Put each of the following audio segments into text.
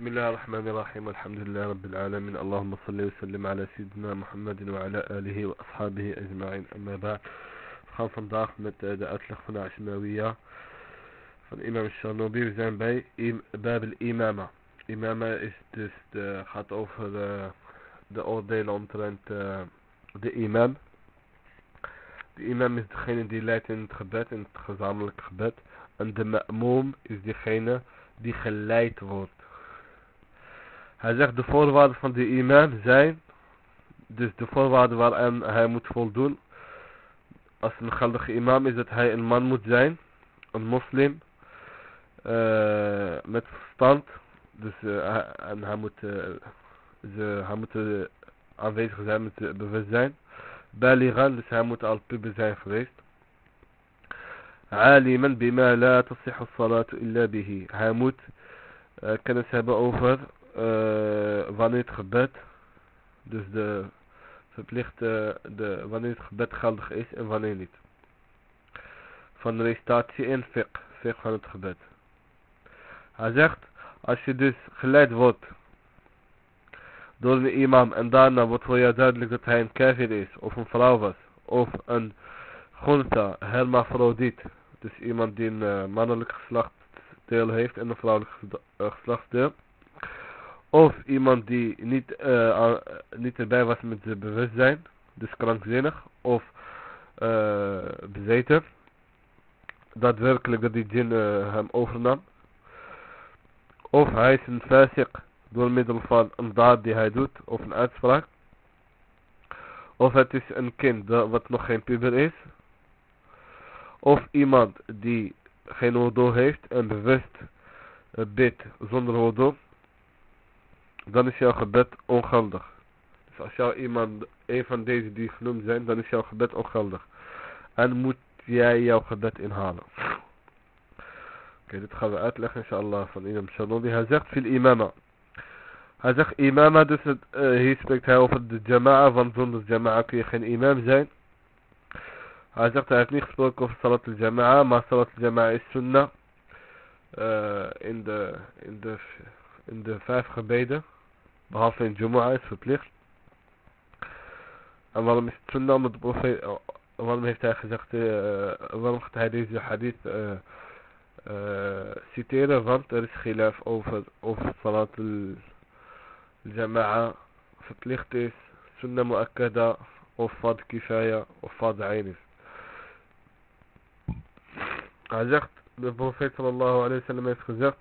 بسم الله الرحمن الرحيم الحمد لله رب العالمين. اللهم صل وسلم على سيدنا محمد وعلى آله وأصحابه أجمعين. أما بعد خاصة داخل متأدات الأخفنا عشماوية فالإمام الشرنوبي وزان باي باب الإمامة. إمامة إستست خط أوف دا أوردي لانترانت ذا إمام الامام إمام إستخين دي لاتن تخبات إن تخزعمل كخبات عند مأموم إستخين دي خلايت غوت Hij zegt de voorwaarden van de imam zijn, dus de voorwaarden waaraan hij moet voldoen. Als een geldige imam is dat hij een man moet zijn, een moslim, eh, met verstand. Dus eh, en hij moet, eh, ze, hij moet aanwezig zijn met bewustzijn. Baligan, dus hij moet al puber zijn geweest. Aliman bima la tasyh al salatu illa bihi. Hij moet kennis hebben over uh, wanneer het gebed dus de verplichte de, wanneer het gebed geldig is en wanneer niet van de recitatie in fiqh van het gebed hij zegt als je dus geleid wordt door een imam en daarna wordt voor jou duidelijk dat hij een kafir is of een vrouw was of een gonta hermafrodiet dus iemand die een uh, mannelijk geslachtsdeel heeft en een vrouwelijk geslachtsdeel. Of iemand die niet, uh, niet erbij was met zijn bewustzijn. Dus krankzinnig. Of uh, bezeten. Daadwerkelijk dat die djinn hem overnam. Of hij is een fasik door middel van een daad die hij doet. Of een uitspraak. Of het is een kind wat nog geen puber is. Of iemand die geen wudu heeft en bewust bidt zonder wudu. Dan is jouw gebed ongeldig. Dus als jou iemand, een van deze die genoemd zijn, dan is jouw gebed ongeldig. En moet jij jouw gebed inhalen. Oké, dit gaan we uitleggen inshallah van imam Shanobi. Hij zegt veel imama. Hij zegt imama, dus het, uh, hier spreekt hij over de jama'a, want zonder jama'a kun je geen imam zijn. Hij zegt hij heeft niet gesproken over Salat al-Jama'a, maar Salat al-Jama'a is sunnah. Uh, in, de, in, de, in de vijf gebeden. Behalve in Jumu'ah is verplicht. En waarom is sunnah? De profeet, uh, waarom heeft hij gezegd, uh, waarom gaat hij deze hadith citeren? Want er is gilaf over of Salat al-Jama'a verplicht is. Sunnah mu'akkada of fad kifaya of fad ayn is. Hij zegt, de profeet sallallahu alayhi wa sallam heeft gezegd,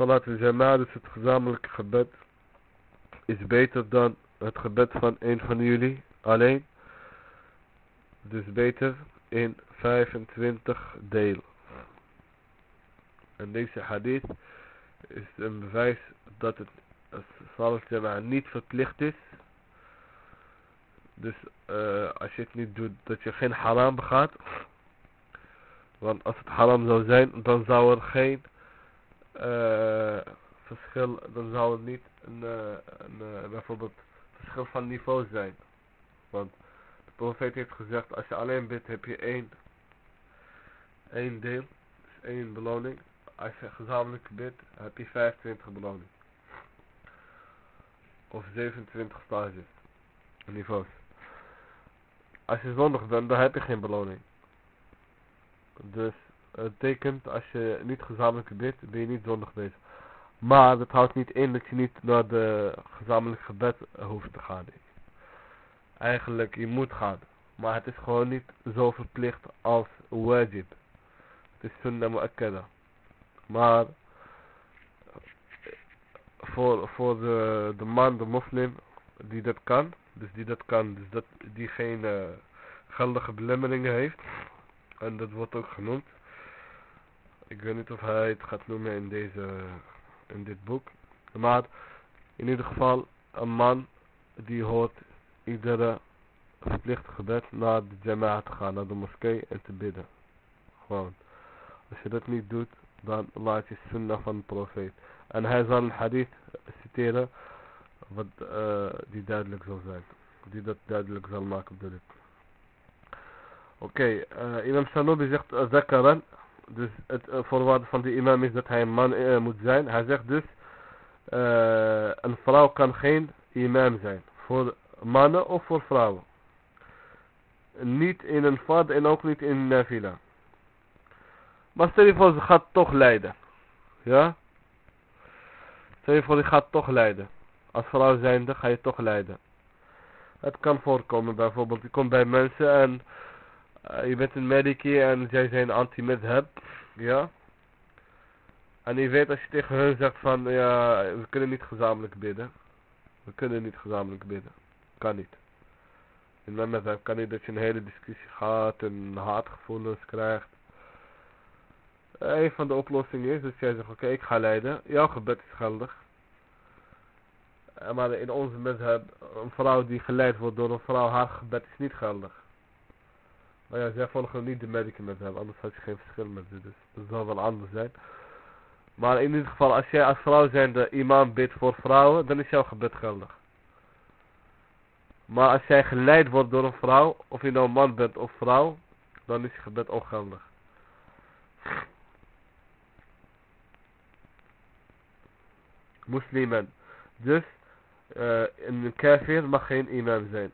salat al-jama'a, dus het gezamenlijke gebed, is beter dan het gebed van een van jullie alleen. Dus beter in 25 deel. En deze hadith is een bewijs dat het salat niet verplicht is. Dus uh, als je het niet doet, dat je geen haram begaat. Want als het haram zou zijn, dan zou er geen uh, verschil, dan zou het niet een, uh, een uh, bijvoorbeeld verschil van niveau zijn. Want de profeet heeft gezegd, als je alleen bidt, heb je één, één deel, dus één beloning. Als je gezamenlijk bidt, heb je 25 beloning. Of 27 stages, niveaus. Als je zondig bent, dan heb je geen beloning. Dus het betekent als je niet gezamenlijk bidt, ben je niet zondig bezig. Maar dat houdt niet in dat je niet naar de gezamenlijk gebed hoeft te gaan. Eigenlijk, je moet gaan. Maar het is gewoon niet zo verplicht als wajib. Het is sunnah mu'akkada. Maar voor, voor de, de man, de moslim, die dat kan. Dus die dat kan, dus dat, die geen geldige belemmeringen heeft. En dat wordt ook genoemd. Ik weet niet of hij het gaat noemen in, deze, in dit boek. Maar in ieder geval een man die hoort iedere verplicht gebed naar de jama'a te gaan, naar de moskee en te bidden. Gewoon. Als je dat niet doet, dan laat je sunnah van de profeet. En hij zal een hadith citeren wat uh, die duidelijk zal zijn. Die dat duidelijk zal maken op de lip. Oké, okay, uh, imam Shanobi zegt zakaran. Dus het uh, voorwaarde van de imam is dat hij een man uh, moet zijn. Hij zegt dus eh, een vrouw kan geen imam zijn. Voor mannen of voor vrouwen. Niet in een fad en ook niet in een nafila. Maar stel je voor, ze gaat toch lijden. Ja? Stel je voor, gaat toch lijden. Als vrouw zijnde ga je toch lijden. Het kan voorkomen bijvoorbeeld. Je komt bij mensen en uh, je bent een medicus en zij zijn anti-medheb. Ja? En je weet als je tegen hun zegt van, ja, we kunnen niet gezamenlijk bidden. We kunnen niet gezamenlijk bidden. Kan niet. In mijn kan niet dat je een hele discussie gaat en haatgevoelens krijgt. Een van de oplossingen is dat jij zegt, oké, ik ga leiden. Jouw gebed is geldig. Maar in onze medheb, een vrouw die geleid wordt door een vrouw, haar gebed is niet geldig. Maar ja, zij volgen niet de medicus met hem, anders had je geen verschil met ze. Dus dat zal wel anders zijn. Maar in ieder geval, als jij als vrouw zijnde imam bidt voor vrouwen, dan is jouw gebed geldig. Maar als jij geleid wordt door een vrouw, of je nou man bent of vrouw, dan is je gebed ongeldig. Moslimen. Dus uh, een kafir mag geen imam zijn.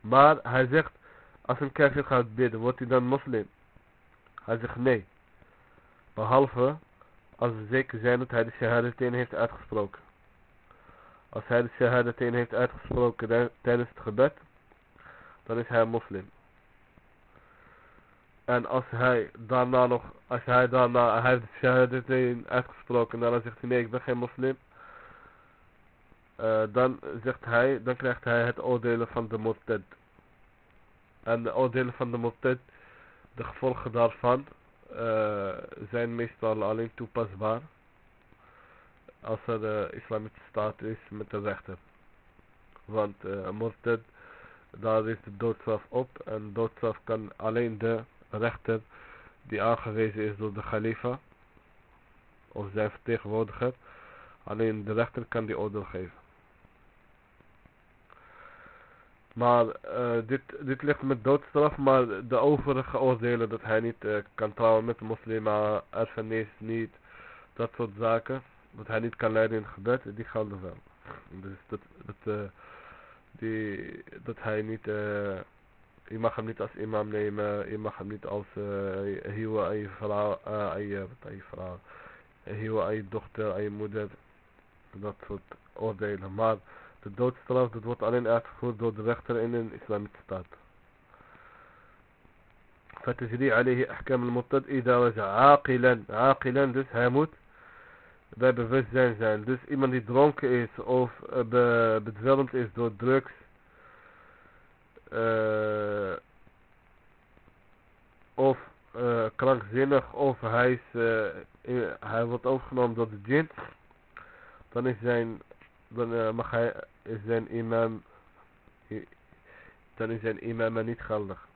Maar hij zegt, als een kafir gaat bidden, wordt hij dan moslim? Hij zegt nee. Behalve als we zeker zijn dat hij de shahadateen heeft uitgesproken. Als hij de shahadateen heeft uitgesproken tijdens het gebed, dan is hij moslim. En als hij daarna nog, als hij daarna, hij heeft de shahadateen uitgesproken en dan zegt hij nee ik ben geen moslim. Uh, dan zegt hij, dan krijgt hij het oordelen van de murtad. En de oordelen van de murtad, de gevolgen daarvan, uh, zijn meestal alleen toepasbaar als er de islamitische staat is met de rechter. Want uh, murtad, daar is de doodstraf op en doodstraf kan alleen de rechter die aangewezen is door de khalifa of zijn vertegenwoordiger, alleen de rechter kan die oordeel geven. Maar uh, dit, dit ligt met doodstraf, maar de overige oordelen dat hij niet uh, kan trouwen met de moslim, erfenis niet, dat soort zaken, dat hij niet kan leiden in gebed, die gelden wel. Dus dat, dat, uh, die, dat hij niet, je mag hem niet als imam nemen, je mag hem niet als hieuwe aan je vrouw, aan je, aan je vrouw, hieuwe aan je dochter, aan je moeder, dat soort oordelen. Maar de doodstraf dat wordt alleen uitgevoerd door de rechter in een islamitische staat. فتجري عليه أحكام المرتد إذا وجع عاقلا عاقلا dus hij moet bij bewustzijn zijn dus iemand die dronken is of be, bedwelmd is door drugs uh, of uh, krankzinnig of hij, is, uh, in, hij wordt overgenomen door de djinn dan is zijn dan mag hij is zijn imam dan is zijn imam niet geldig.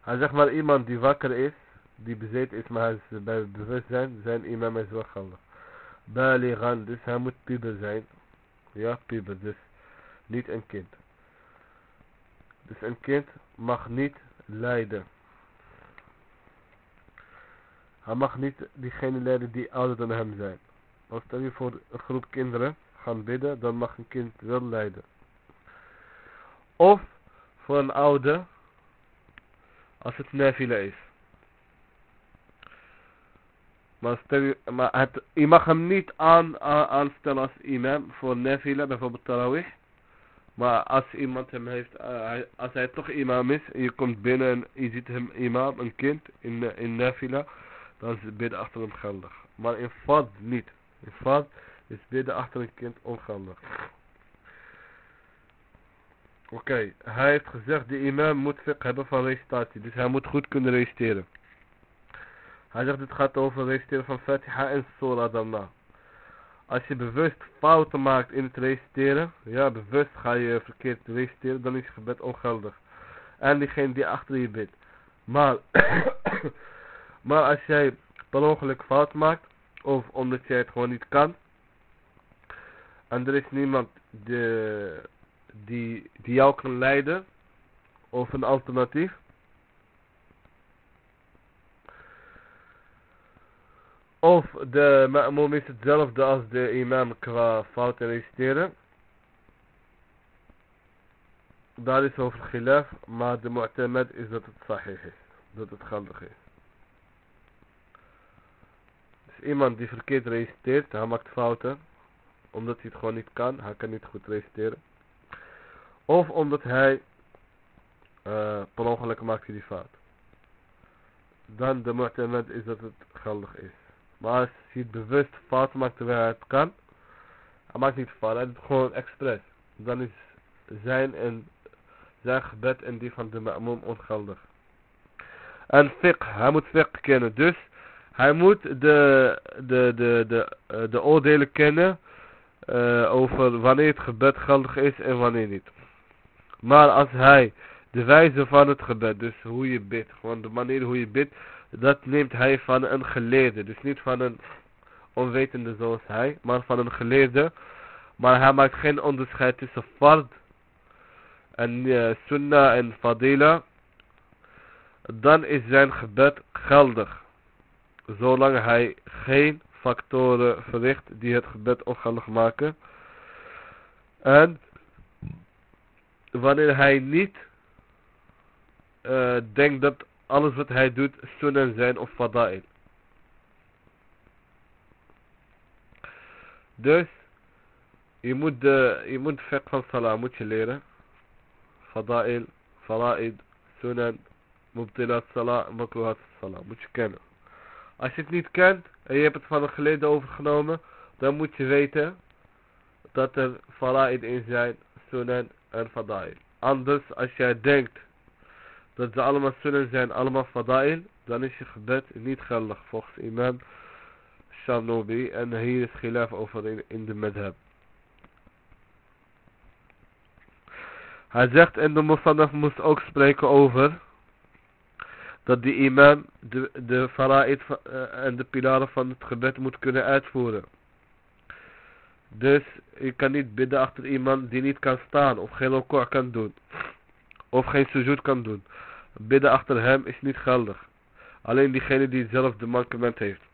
Hij zegt maar iemand die wakker is, die bezeten is, maar hij is bij bewustzijn, zijn imam is wel geldig. Baligan, dus hij moet puber zijn. Ja, puber, dus niet een kind. Dus een kind mag niet lijden. Hij mag niet diegene leiden die ouder dan hem zijn. Als stel je voor een groep kinderen gaan bidden, dan mag een kind wel lijden. Of voor een oude, als het nafila is. Maar, stel je, maar het, je mag hem niet aan, aanstellen als imam voor nafila, bijvoorbeeld tarawih. Maar als iemand hem heeft, uh, als hij toch imam is, en je komt binnen en je ziet hem imam, een kind, in, in nafila, dan is het bidden achter hem geldig. Maar in fad niet. In fad is bidden achter een kind ongeldig. Oké, hij heeft gezegd de imam moet fiqh hebben van recitatie. Dus hij moet goed kunnen reciteren. Hij zegt het gaat over reciteren van Fatiha en Surah daarna. Als je bewust fouten maakt in het reciteren, ja bewust ga je verkeerd reciteren, dan is je gebed ongeldig. En diegene die achter je bidt. Maar, maar als jij per ongeluk fout maakt, of omdat jij het gewoon niet kan, en er is niemand die, die, jou kan leiden of een alternatief of de ma'moom is hetzelfde als de imam qua fout en reciteren. Daar is over gilaf, maar de mu'tamad is dat het sahih is. Dat het geldig is. Dus iemand die verkeerd reciteert, hij maakt fouten. Omdat hij het gewoon niet kan, hij kan niet goed reciteren. Of omdat hij uh, per ongeluk maakt hij die fout. Dan de mu'tamad is dat het geldig is. Maar als hij het bewust fout maakt terwijl hij het kan. Hij maakt niet fout, hij doet het gewoon expres. Dan is zijn, en, zijn gebed en die van de ma'moom ongeldig. En fiqh, hij moet fiqh kennen. Dus hij moet de, de, de, de, uh, de oordelen kennen uh, over wanneer het gebed geldig is en wanneer niet. Maar als hij de wijze van het gebed, dus hoe je bidt, gewoon de manier hoe je bidt, dat neemt hij van een geleerde. Dus niet van een onwetende zoals hij, maar van een geleerde. Maar hij maakt geen onderscheid tussen fard en uh, sunnah en fadila. Dan is zijn gebed geldig. Zolang hij geen factoren verricht die het gebed ongeldig maken. En wanneer hij niet uh, denkt dat alles wat hij doet sunnen zijn of fada'il. Dus, je moet de, je moet fiqh van salah moet je leren. Fada'il, fara'id, sunan, mubtilat salah, makruhat salah. Moet je kennen. Als je het niet kent en je hebt het van een geleden overgenomen, dan moet je weten dat er fara'id in zijn, sunan en fada'il. Anders, als jij denkt dat ze allemaal sunnen zijn, allemaal fadail, dan is je gebed niet geldig volgens imam Sharnobi. En hier is gilaf over in, in de madhab. Hij zegt en de Musannaf moest ook spreken over dat die imam de, de fara'id uh, en de pilaren van het gebed moet kunnen uitvoeren. Dus je kan niet bidden achter iemand die niet kan staan of geen lokor kan doen. Of geen sujud kan doen. Bidden achter hem is niet geldig. Alleen diegene die zelf de mankement heeft.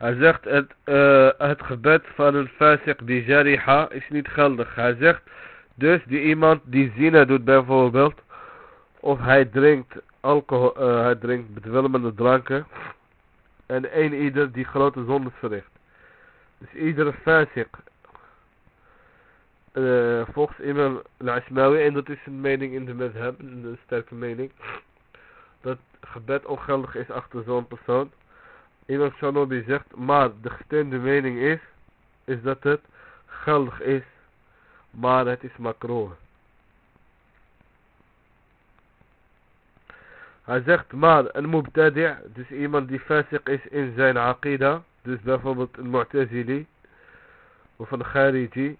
Hij zegt het, uh, het gebed van een fasik die jariha is niet geldig. Hij zegt dus die iemand die zina doet bijvoorbeeld. Of hij drinkt alcohol, uh, hij drinkt bedwelmende dranken. En een ieder die grote zondes verricht. Dus iedere fasik. Uh, volgens imam al-Ashmawi. En dat is een mening in de. Een sterke mening. Dat gebed ongeldig is achter zo'n persoon. Imam Shanobi zegt. Maar de gesteunde mening is. Is dat het geldig is. Maar het is makro. Hij zegt maar een mubtadi' dus iemand die fasik is in zijn aqida dus bijvoorbeeld een Mu'tazili. Of een Khariji.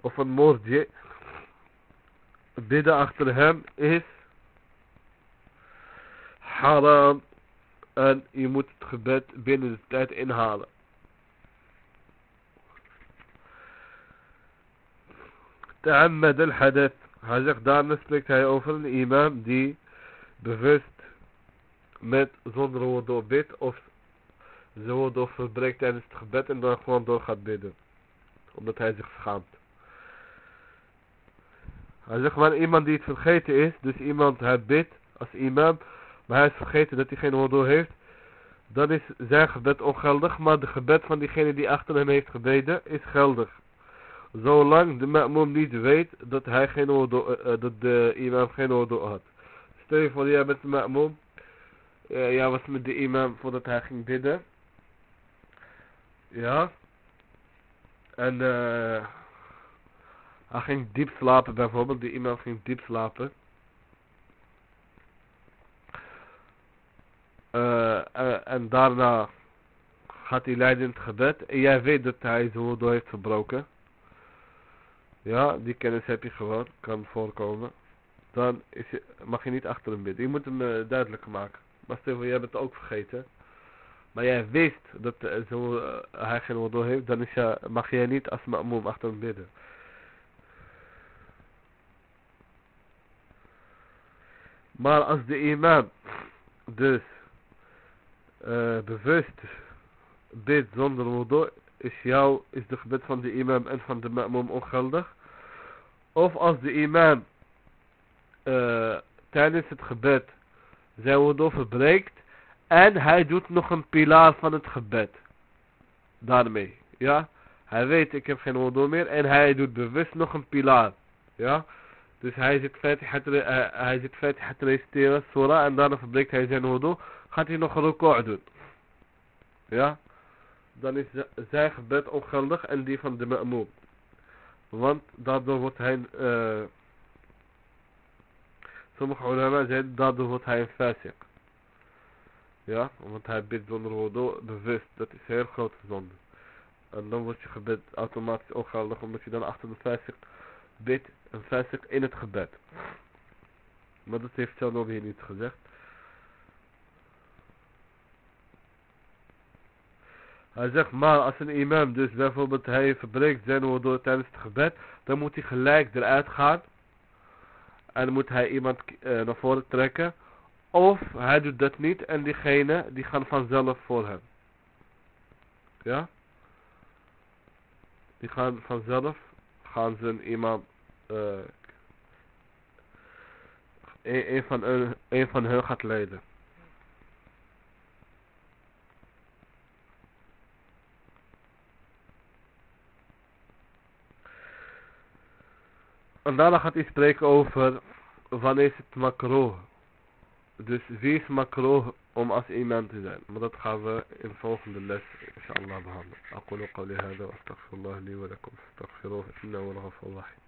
Of een Murji. Bidden achter hem is haram. En je moet het gebed binnen de tijd inhalen. Ta'ammad al-hadath. Hij zegt daarna spreekt hij over een imam die bewust met zonder woord bidt of of verbreekt tijdens het gebed en dan gewoon door gaat bidden. Omdat hij zich schaamt. Hij zegt maar iemand die het vergeten is, dus iemand hij bidt als imam, maar hij is vergeten dat hij geen wudu heeft, dan is zijn gebed ongeldig, maar de gebed van diegene die achter hem heeft gebeden is geldig. Zolang de ma'moom niet weet dat hij geen wudu, uh, dat de imam geen wudu had. Stel je voor, jij bent de ma'moom, uh, jij was met de imam voordat hij ging bidden. Ja. En uh, hij ging diep slapen bijvoorbeeld. Die iemand ging diep slapen. Uh, en daarna gaat hij leiden in het gebed. En jij weet dat hij zijn wudu heeft verbroken. Ja, die kennis heb je gewoon. Kan voorkomen. Dan is je, mag je niet achter hem bidden. Je moet hem eh, duidelijk maken. Maar Steven, jij hebt het ook vergeten. Maar jij wist dat zo, hij geen wudu heeft. Dan is je, mag jij niet als ma'moem achter hem bidden. Maar als de imam dus uh, bewust bidt zonder wudu, is, jou, is de gebed van de imam en van de ma'mum ongeldig. Of als de imam uh, tijdens het gebed zijn wudu verbreekt en hij doet nog een pilaar van het gebed. Daarmee, ja. Hij weet ik heb geen wudu meer en hij doet bewust nog een pilaar. Ja. Dus hij zit Fatiha te, uh, hij zit te reciteren, surah, en daarna verbreekt hij zijn wudu. Gaat hij nog record doen. Ja. Dan is zijn gebed ongeldig en die van de ma'moom. Want daardoor wordt hij... Uh, sommige ulama zeiden, daardoor wordt hij een fasik. Ja, want hij bidt zonder wudu bewust. Dat is heel grote zonde. En dan wordt je gebed automatisch ongeldig omdat je dan achter de fasik bidt een fasik in het gebed. Maar dat heeft nog hier niet gezegd. Hij zegt maar als een imam dus bijvoorbeeld hij verbreekt zijn woorden tijdens het gebed. Dan moet hij gelijk eruit gaan. En moet hij iemand uh, naar voren trekken. Of hij doet dat niet en diegene die gaan vanzelf voor hem. Ja? Die gaan vanzelf, gaan ze imam, uh, een, van, een, een van hen gaat leiden. En daarna gaat hij spreken over wanneer is het makro. Dus wie is makro om als iemand te zijn. Maar dat gaan we in de volgende les inshallah behandelen. أقول قولي هذا وأستغفر الله لي ولكم فاستغفروه إنه هو الغفور الرحيم